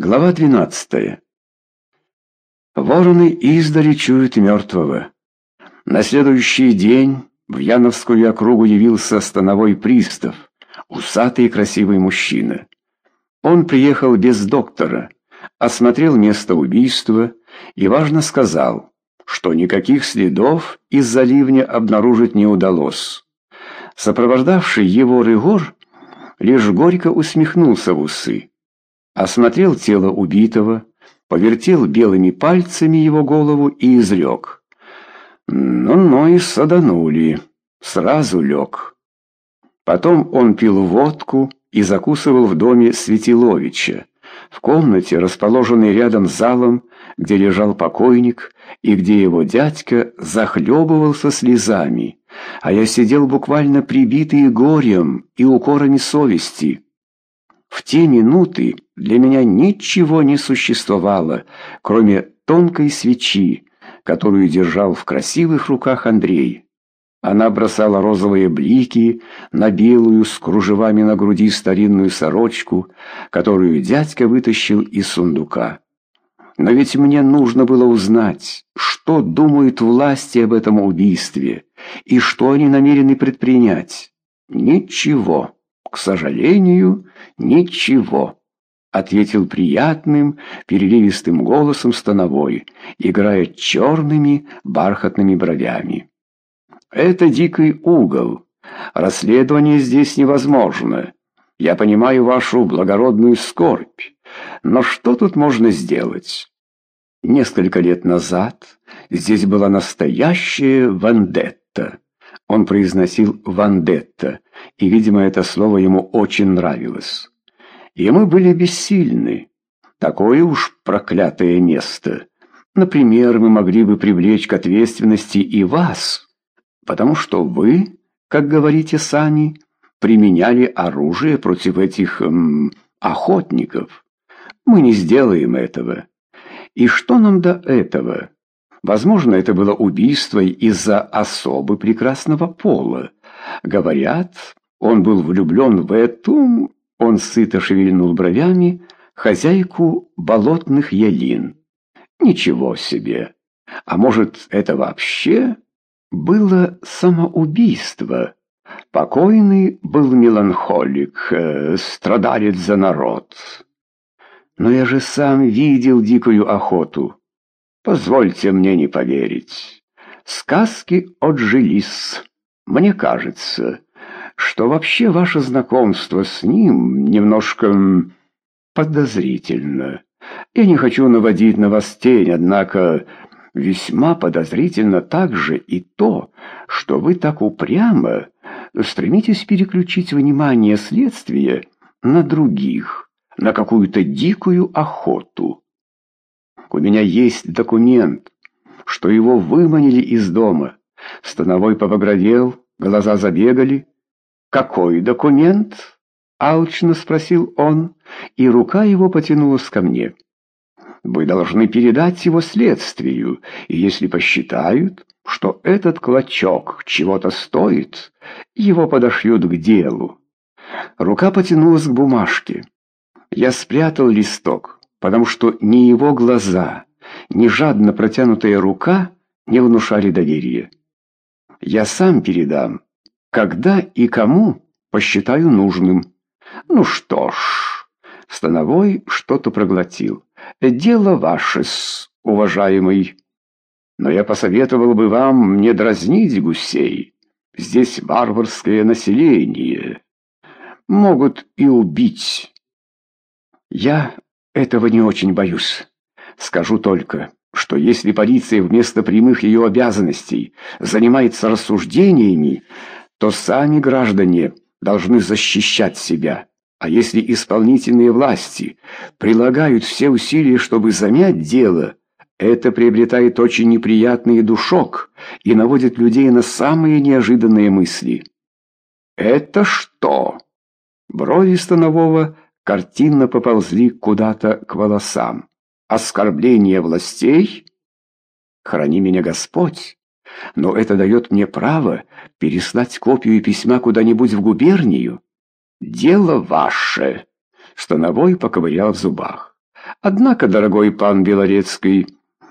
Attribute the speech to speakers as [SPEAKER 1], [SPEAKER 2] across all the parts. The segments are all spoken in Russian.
[SPEAKER 1] Глава 12. Вороны издали чуют мертвого. На следующий день в Яновскую округу явился становой пристав, усатый и красивый мужчина. Он приехал без доктора, осмотрел место убийства и важно сказал, что никаких следов из-за ливня обнаружить не удалось. Сопровождавший его Рыгор лишь горько усмехнулся в усы осмотрел тело убитого, повертел белыми пальцами его голову и изрек. Ну-ну и саданули, сразу лег. Потом он пил водку и закусывал в доме Светиловича, в комнате, расположенной рядом с залом, где лежал покойник, и где его дядька захлебывался слезами, а я сидел буквально прибитый горем и укорами совести. В те минуты для меня ничего не существовало, кроме тонкой свечи, которую держал в красивых руках Андрей. Она бросала розовые блики на белую с кружевами на груди старинную сорочку, которую дядька вытащил из сундука. Но ведь мне нужно было узнать, что думают власти об этом убийстве и что они намерены предпринять. Ничего. «К сожалению, ничего», — ответил приятным, переливистым голосом становой, играя черными бархатными бровями. «Это дикий угол. Расследование здесь невозможно. Я понимаю вашу благородную скорбь, но что тут можно сделать?» Несколько лет назад здесь была настоящая вандетта. Он произносил «вандетта», и, видимо, это слово ему очень нравилось. И мы были бессильны. Такое уж проклятое место. Например, мы могли бы привлечь к ответственности и вас, потому что вы, как говорите сами, применяли оружие против этих эм, охотников. Мы не сделаем этого. И что нам до этого? Возможно, это было убийство из-за особы прекрасного пола. Говорят, он был влюблен в эту... Он сыто шевельнул бровями хозяйку болотных ялин. Ничего себе! А может, это вообще было самоубийство? Покойный был меланхолик, э, страдалец за народ. Но я же сам видел дикую охоту. Позвольте мне не поверить. Сказки отжились. Мне кажется, что вообще ваше знакомство с ним немножко подозрительно. Я не хочу наводить на вас тень, однако весьма подозрительно также и то, что вы так упрямо стремитесь переключить внимание следствия на других, на какую-то дикую охоту. У меня есть документ, что его выманили из дома. Становой побагровел, глаза забегали. «Какой документ?» — алчно спросил он, и рука его потянулась ко мне. «Вы должны передать его следствию, и если посчитают, что этот клочок чего-то стоит, его подошьют к делу». Рука потянулась к бумажке. Я спрятал листок потому что ни его глаза, ни жадно протянутая рука не внушали доверия. Я сам передам, когда и кому посчитаю нужным. Ну что ж, Становой что-то проглотил. Дело ваше, уважаемый. Но я посоветовал бы вам не дразнить гусей. Здесь варварское население. Могут и убить. Я этого не очень боюсь. Скажу только, что если полиция вместо прямых ее обязанностей занимается рассуждениями, то сами граждане должны защищать себя. А если исполнительные власти прилагают все усилия, чтобы замять дело, это приобретает очень неприятный душок и наводит людей на самые неожиданные мысли. «Это что?» Брови Станового картинно поползли куда-то к волосам. Оскорбление властей? Храни меня Господь. Но это дает мне право переслать копию письма куда-нибудь в губернию. Дело ваше. Становой поковырял в зубах. Однако, дорогой пан Белорецкий,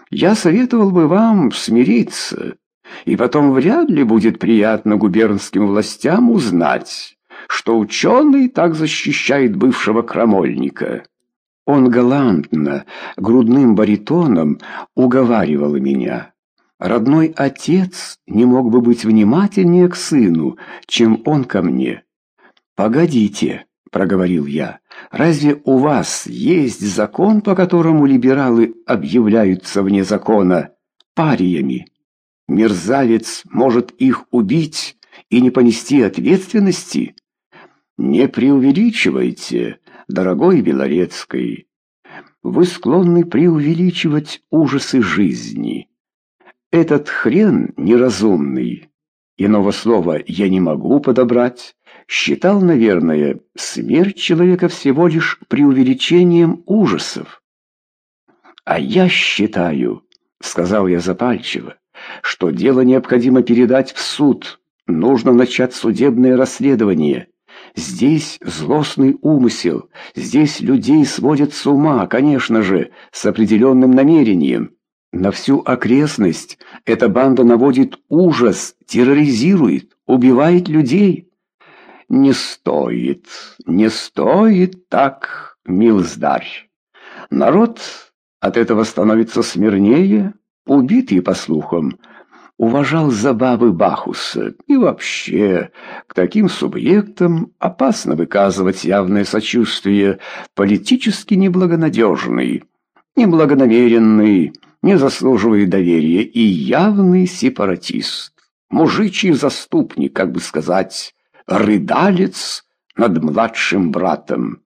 [SPEAKER 1] я советовал бы вам смириться, и потом вряд ли будет приятно губернским властям узнать, что ученый так защищает бывшего крамольника. Он галантно, грудным баритоном уговаривал меня. Родной отец не мог бы быть внимательнее к сыну, чем он ко мне. «Погодите», — проговорил я, — «разве у вас есть закон, по которому либералы объявляются вне закона париями? Мерзавец может их убить и не понести ответственности? Не преувеличивайте, дорогой Белорецкий. Вы склонны преувеличивать ужасы жизни». Этот хрен неразумный, иного слова я не могу подобрать, считал, наверное, смерть человека всего лишь преувеличением ужасов. А я считаю, сказал я запальчиво, что дело необходимо передать в суд, нужно начать судебное расследование. Здесь злостный умысел, здесь людей сводят с ума, конечно же, с определенным намерением. На всю окрестность эта банда наводит ужас, терроризирует, убивает людей. Не стоит, не стоит так, милздарь. Народ от этого становится смирнее, убитый, по слухам, уважал забавы Бахуса. И вообще, к таким субъектам опасно выказывать явное сочувствие, политически неблагонадежный, неблагонамеренный, не заслуживает доверия и явный сепаратист, мужичий заступник, как бы сказать, рыдалец над младшим братом.